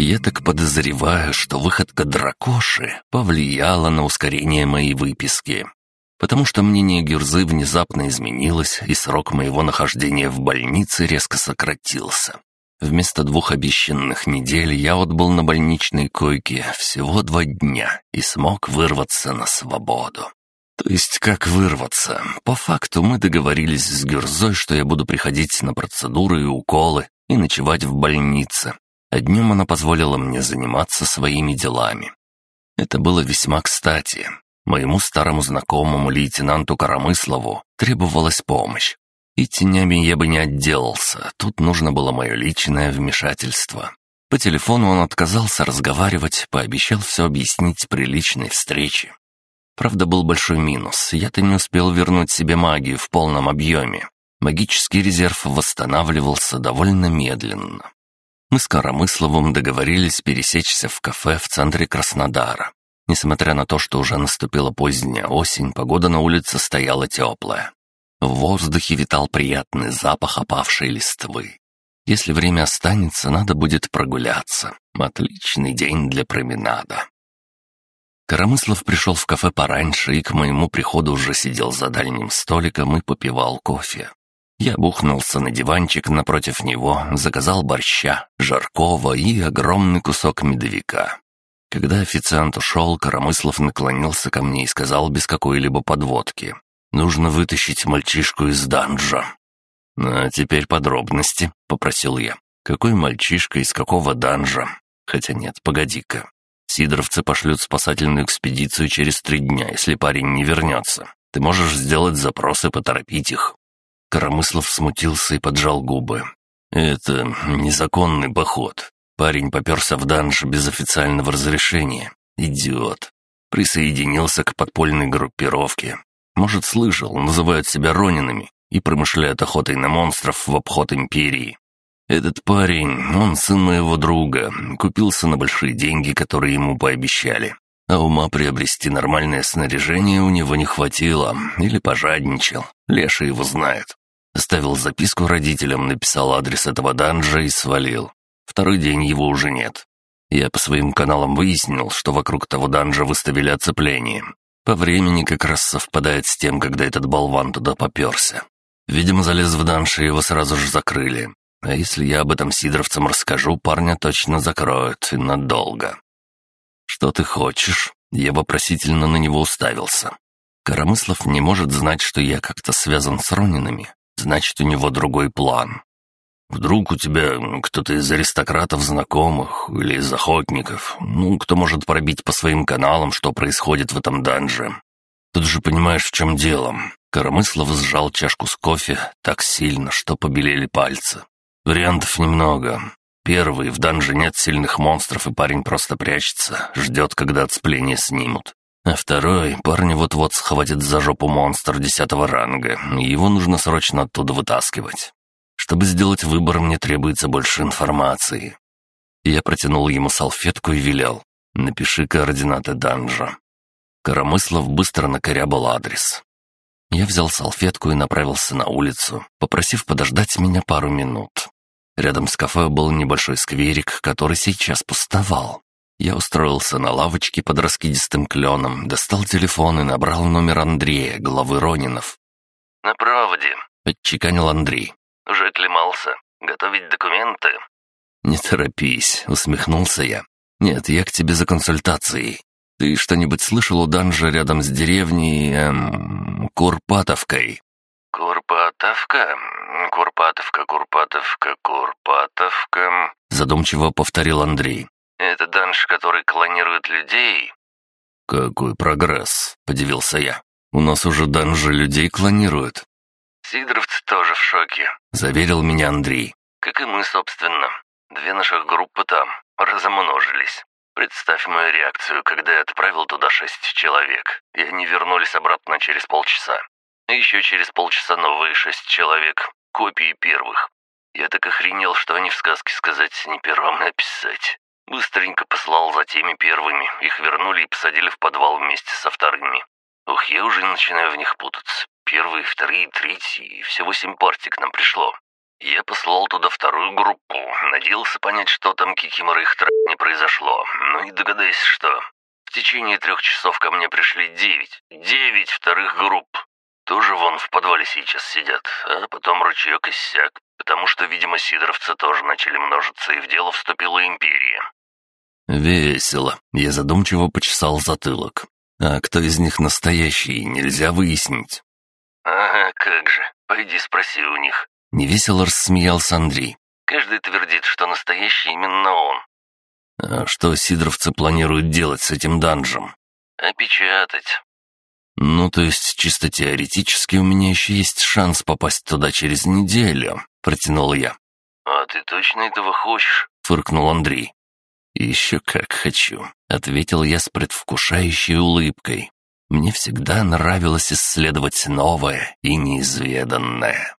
Я так подозреваю, что выходка дракоши повлияла на ускорение моей выписки, потому что мнение Гюрзы внезапно изменилось, и срок моего нахождения в больнице резко сократился. Вместо двух обещанных недель я отбыл на больничной койке всего два дня и смог вырваться на свободу. То есть как вырваться? По факту мы договорились с Гюрзой, что я буду приходить на процедуры и уколы и ночевать в больнице, а днем она позволила мне заниматься своими делами. Это было весьма кстати. Моему старому знакомому лейтенанту Коромыслову требовалась помощь. И тенями я бы не отделался, тут нужно было мое личное вмешательство. По телефону он отказался разговаривать, пообещал все объяснить при личной встрече. Правда, был большой минус, я-то не успел вернуть себе магию в полном объеме. Магический резерв восстанавливался довольно медленно. Мы с Коромысловым договорились пересечься в кафе в центре Краснодара. Несмотря на то, что уже наступила поздняя осень, погода на улице стояла теплая. В воздухе витал приятный запах опавшей листвы. Если время останется, надо будет прогуляться. Отличный день для променада. Коромыслов пришел в кафе пораньше и к моему приходу уже сидел за дальним столиком и попивал кофе. Я бухнулся на диванчик напротив него, заказал борща, жаркого и огромный кусок медовика. Когда официант ушел, Коромыслов наклонился ко мне и сказал без какой-либо подводки. «Нужно вытащить мальчишку из данжа». «А теперь подробности», — попросил я. «Какой мальчишка из какого данжа?» «Хотя нет, погоди-ка. Сидоровцы пошлют спасательную экспедицию через три дня, если парень не вернется. Ты можешь сделать запрос и поторопить их. Коромыслов смутился и поджал губы. «Это незаконный поход. Парень поперся в данж без официального разрешения. Идиот. Присоединился к подпольной группировке. Может, слышал, называют себя Ронинами и промышляют охотой на монстров в обход Империи. Этот парень, он сын моего друга, купился на большие деньги, которые ему пообещали. А ума приобрести нормальное снаряжение у него не хватило, или пожадничал. Леша его знает. Оставил записку родителям, написал адрес этого данжа и свалил. Второй день его уже нет. Я по своим каналам выяснил, что вокруг того данжа выставили оцепление. По времени как раз совпадает с тем, когда этот болван туда поперся. Видимо, залез в данж, и его сразу же закрыли. А если я об этом сидоровцам расскажу, парня точно закроют, и надолго. «Что ты хочешь?» Я вопросительно на него уставился. Коромыслов не может знать, что я как-то связан с Ронинами. Значит, у него другой план. Вдруг у тебя кто-то из аристократов знакомых или из охотников, ну, кто может пробить по своим каналам, что происходит в этом данже. Тут же понимаешь, в чем дело. Коромыслов сжал чашку с кофе так сильно, что побелели пальцы. Вариантов немного. Первый, в данже нет сильных монстров, и парень просто прячется, ждет, когда отспление снимут. А второй, парня вот-вот схватит за жопу монстр десятого ранга, и его нужно срочно оттуда вытаскивать. Чтобы сделать выбор, мне требуется больше информации. Я протянул ему салфетку и велел. «Напиши координаты данжа». Коромыслов быстро накорябал адрес. Я взял салфетку и направился на улицу, попросив подождать меня пару минут. Рядом с кафе был небольшой скверик, который сейчас пустовал. Я устроился на лавочке под раскидистым кленом, достал телефон и набрал номер Андрея, главы Ронинов. «На проводе», — отчеканил Андрей. «Уже оклемался. Готовить документы?» «Не торопись», — усмехнулся я. «Нет, я к тебе за консультацией. Ты что-нибудь слышал о данже рядом с деревней... Эм, Курпатовкой?» «Курпатовка? Курпатовка, Курпатовка, Курпатовка...» Задумчиво повторил Андрей. Это данж, который клонирует людей?» «Какой прогресс!» — подивился я. «У нас уже данжи людей клонируют». «Сидоровцы тоже в шоке», — заверил меня Андрей. «Как и мы, собственно. Две наших группы там размножились. Представь мою реакцию, когда я отправил туда шесть человек, и они вернулись обратно через полчаса. Еще через полчаса новые шесть человек, копии первых. Я так охренел, что они в сказке сказать не первым написать. Быстренько послал за теми первыми, их вернули и посадили в подвал вместе со вторыми. Ух, я уже начинаю в них путаться. Первые, вторые, третьи, и всего семь партий к нам пришло. Я послал туда вторую группу, надеялся понять, что там Кикимора их тра не произошло, но и догадайся, что... В течение трех часов ко мне пришли девять. Девять вторых групп. Тоже вон в подвале сейчас сидят, а потом ручеек иссяк, потому что, видимо, сидоровцы тоже начали множиться, и в дело вступила империя. «Весело». Я задумчиво почесал затылок. «А кто из них настоящий, нельзя выяснить». «Ага, как же. Пойди спроси у них». Невесело рассмеялся Андрей. «Каждый твердит, что настоящий именно он». «А что сидоровцы планируют делать с этим данжем?» «Опечатать». «Ну, то есть, чисто теоретически у меня еще есть шанс попасть туда через неделю», — протянул я. «А ты точно этого хочешь?» — фыркнул Андрей. «Еще как хочу», — ответил я с предвкушающей улыбкой. «Мне всегда нравилось исследовать новое и неизведанное».